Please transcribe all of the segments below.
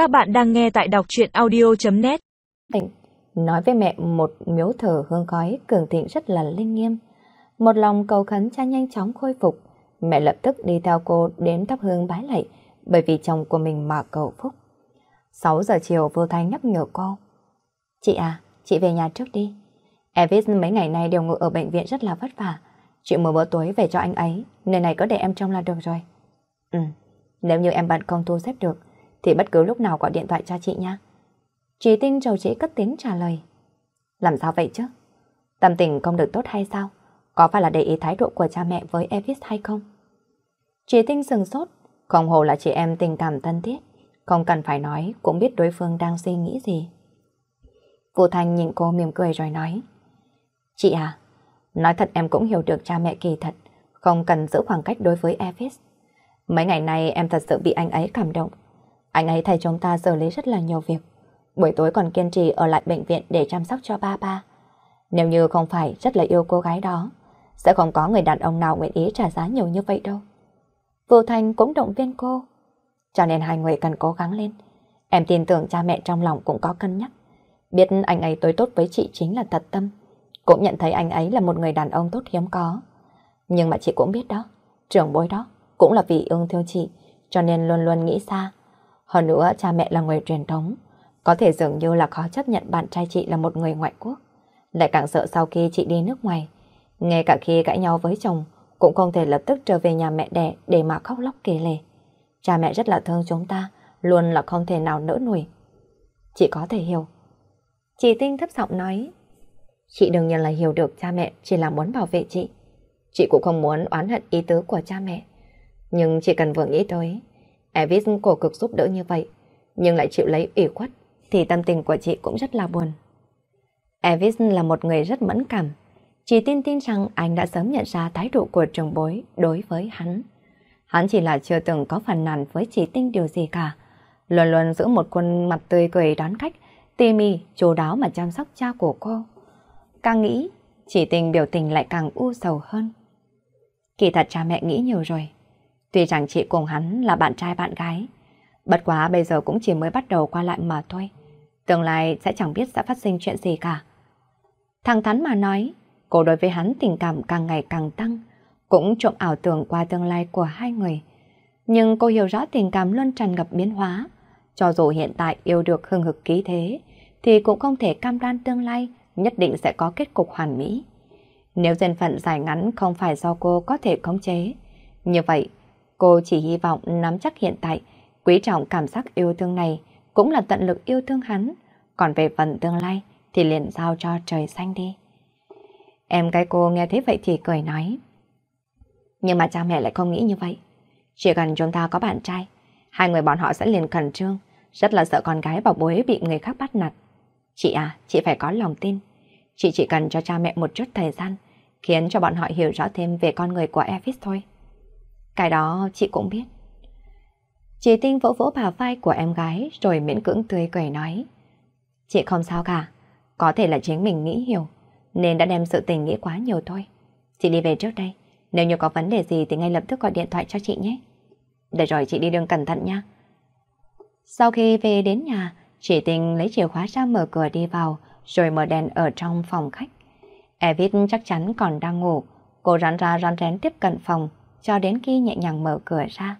Các bạn đang nghe tại đọc truyện audio.net nói với mẹ một miếu thờ hương khói cường thịnh rất là linh nghiêm. Một lòng cầu khấn cha nhanh chóng khôi phục. Mẹ lập tức đi theo cô đến thắp hương bái lạy bởi vì chồng của mình mà cầu phúc. 6 giờ chiều vô thanh nhắc nhở cô. Chị à, chị về nhà trước đi. Elvis mấy ngày nay đều ngủ ở bệnh viện rất là vất vả. Chị mở bữa tối về cho anh ấy, nơi này có để em trông là được rồi. Ừ, nếu như em bạn không thu xếp được, thì bất cứ lúc nào gọi điện thoại cho chị nha. Chị Tinh trầu trễ cất tiếng trả lời. Làm sao vậy chứ? Tâm tình không được tốt hay sao? Có phải là để ý thái độ của cha mẹ với Evis hay không? Chị Tinh sừng sốt, không hồ là chị em tình cảm thân thiết, không cần phải nói cũng biết đối phương đang suy nghĩ gì. Vũ Thanh nhìn cô mỉm cười rồi nói. Chị à, nói thật em cũng hiểu được cha mẹ kỳ thật, không cần giữ khoảng cách đối với Evis. Mấy ngày nay em thật sự bị anh ấy cảm động. Anh ấy thầy chúng ta xử lý rất là nhiều việc. Buổi tối còn kiên trì ở lại bệnh viện để chăm sóc cho ba ba. Nếu như không phải rất là yêu cô gái đó, sẽ không có người đàn ông nào nguyện ý trả giá nhiều như vậy đâu. Vô Thanh cũng động viên cô. Cho nên hai người cần cố gắng lên. Em tin tưởng cha mẹ trong lòng cũng có cân nhắc. Biết anh ấy tối tốt với chị chính là thật tâm. Cũng nhận thấy anh ấy là một người đàn ông tốt hiếm có. Nhưng mà chị cũng biết đó, trưởng bối đó cũng là vì ương thương chị, cho nên luôn luôn nghĩ xa. Hơn nữa cha mẹ là người truyền thống, có thể dường như là khó chấp nhận bạn trai chị là một người ngoại quốc. Lại càng sợ sau khi chị đi nước ngoài, ngay cả khi cãi nhau với chồng, cũng không thể lập tức trở về nhà mẹ đẻ để mà khóc lóc kể lể. Cha mẹ rất là thương chúng ta, luôn là không thể nào nỡ nổi. Chị có thể hiểu. Chị Tinh thấp giọng nói, chị đương nhiên là hiểu được cha mẹ chỉ là muốn bảo vệ chị. Chị cũng không muốn oán hận ý tứ của cha mẹ. Nhưng chỉ cần vừa nghĩ tới, Evis cổ cực giúp đỡ như vậy, nhưng lại chịu lấy ủy khuất, thì tâm tình của chị cũng rất là buồn. Evis là một người rất mẫn cảm. Chị tin tin rằng anh đã sớm nhận ra thái độ của trường bối đối với hắn. Hắn chỉ là chưa từng có phần nàn với chị Tinh điều gì cả. Luôn luôn giữ một khuôn mặt tươi cười đón khách, tỉ mỉ, chú đáo mà chăm sóc cha của cô. Càng nghĩ, chị Tinh biểu tình lại càng u sầu hơn. Kỳ thật cha mẹ nghĩ nhiều rồi. Tuy rằng chị cùng hắn là bạn trai bạn gái, bất quá bây giờ cũng chỉ mới bắt đầu qua lại mà thôi. Tương lai sẽ chẳng biết sẽ phát sinh chuyện gì cả. Thằng Thắn mà nói, cô đối với hắn tình cảm càng ngày càng tăng, cũng trộm ảo tưởng qua tương lai của hai người. Nhưng cô hiểu rõ tình cảm luôn tràn ngập biến hóa. Cho dù hiện tại yêu được hưng hực ký thế, thì cũng không thể cam đoan tương lai nhất định sẽ có kết cục hoàn mỹ. Nếu duyên phận dài ngắn không phải do cô có thể khống chế, như vậy cô chỉ hy vọng nắm chắc hiện tại, quý trọng cảm giác yêu thương này, cũng là tận lực yêu thương hắn. Còn về phần tương lai thì liền giao cho trời xanh đi. Em cái cô nghe thế vậy thì cười nói. Nhưng mà cha mẹ lại không nghĩ như vậy. Chỉ cần chúng ta có bạn trai, hai người bọn họ sẽ liền khẩn trương, rất là sợ con gái bảo bối bị người khác bắt nạt. Chị à, chị phải có lòng tin. Chị chỉ cần cho cha mẹ một chút thời gian, khiến cho bọn họ hiểu rõ thêm về con người của Elvis thôi. Cái đó chị cũng biết. Chị Tinh vỗ vỗ bà vai của em gái rồi miễn cưỡng tươi cười nói. Chị không sao cả, có thể là chính mình nghĩ hiểu, nên đã đem sự tình nghĩ quá nhiều thôi. Chị đi về trước đây, nếu như có vấn đề gì thì ngay lập tức gọi điện thoại cho chị nhé. Để rồi chị đi đường cẩn thận nha. Sau khi về đến nhà, chị Tinh lấy chìa khóa ra mở cửa đi vào, rồi mở đèn ở trong phòng khách. Evit chắc chắn còn đang ngủ, cô rắn ra rắn rén tiếp cận phòng, cho đến khi nhẹ nhàng mở cửa ra.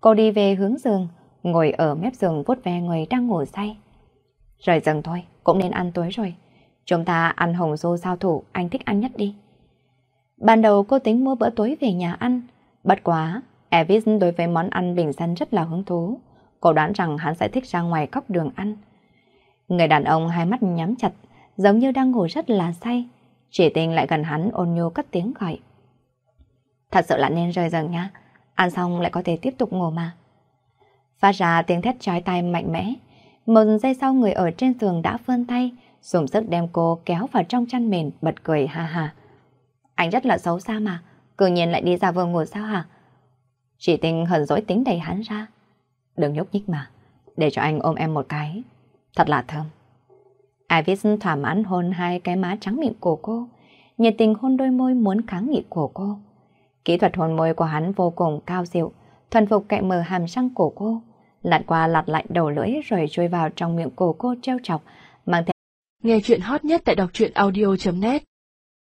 Cô đi về hướng giường, ngồi ở mép giường vuốt ve người đang ngủ say. Rời giường thôi, cũng nên ăn tối rồi. Chúng ta ăn hồng dô sao thủ, anh thích ăn nhất đi. Ban đầu cô tính mua bữa tối về nhà ăn. Bất quá, Elvis đối với món ăn bình dân rất là hứng thú. Cô đoán rằng hắn sẽ thích ra ngoài góc đường ăn. Người đàn ông hai mắt nhắm chặt, giống như đang ngủ rất là say. Chỉ tình lại gần hắn ôn nhu cất tiếng gọi. Thật sự là nên rời giường nha. Ăn xong lại có thể tiếp tục ngủ mà. Phát ra tiếng thét trái tai mạnh mẽ. Một giây sau người ở trên giường đã vươn tay, dùng sức đem cô kéo vào trong chăn mền, bật cười ha ha. Anh rất là xấu xa mà, cư nhiên lại đi ra vườn ngủ sao hả? Chỉ tình hờn dỗi tính đầy hắn ra. Đừng nhúc nhích mà, để cho anh ôm em một cái. Thật là thơm. Ivis thỏa mãn hôn hai cái má trắng miệng của cô, nhiệt tình hôn đôi môi muốn kháng nghị của cô. Kỹ thuật hôn môi của hắn vô cùng cao diệu, thuần phục cậy mờ hàm răng cổ cô, lặn qua lặt lại đầu lưỡi rồi chui vào trong miệng cổ cô treo chọc, mang theo. Nghe chuyện hot nhất tại đọc truyện audio.net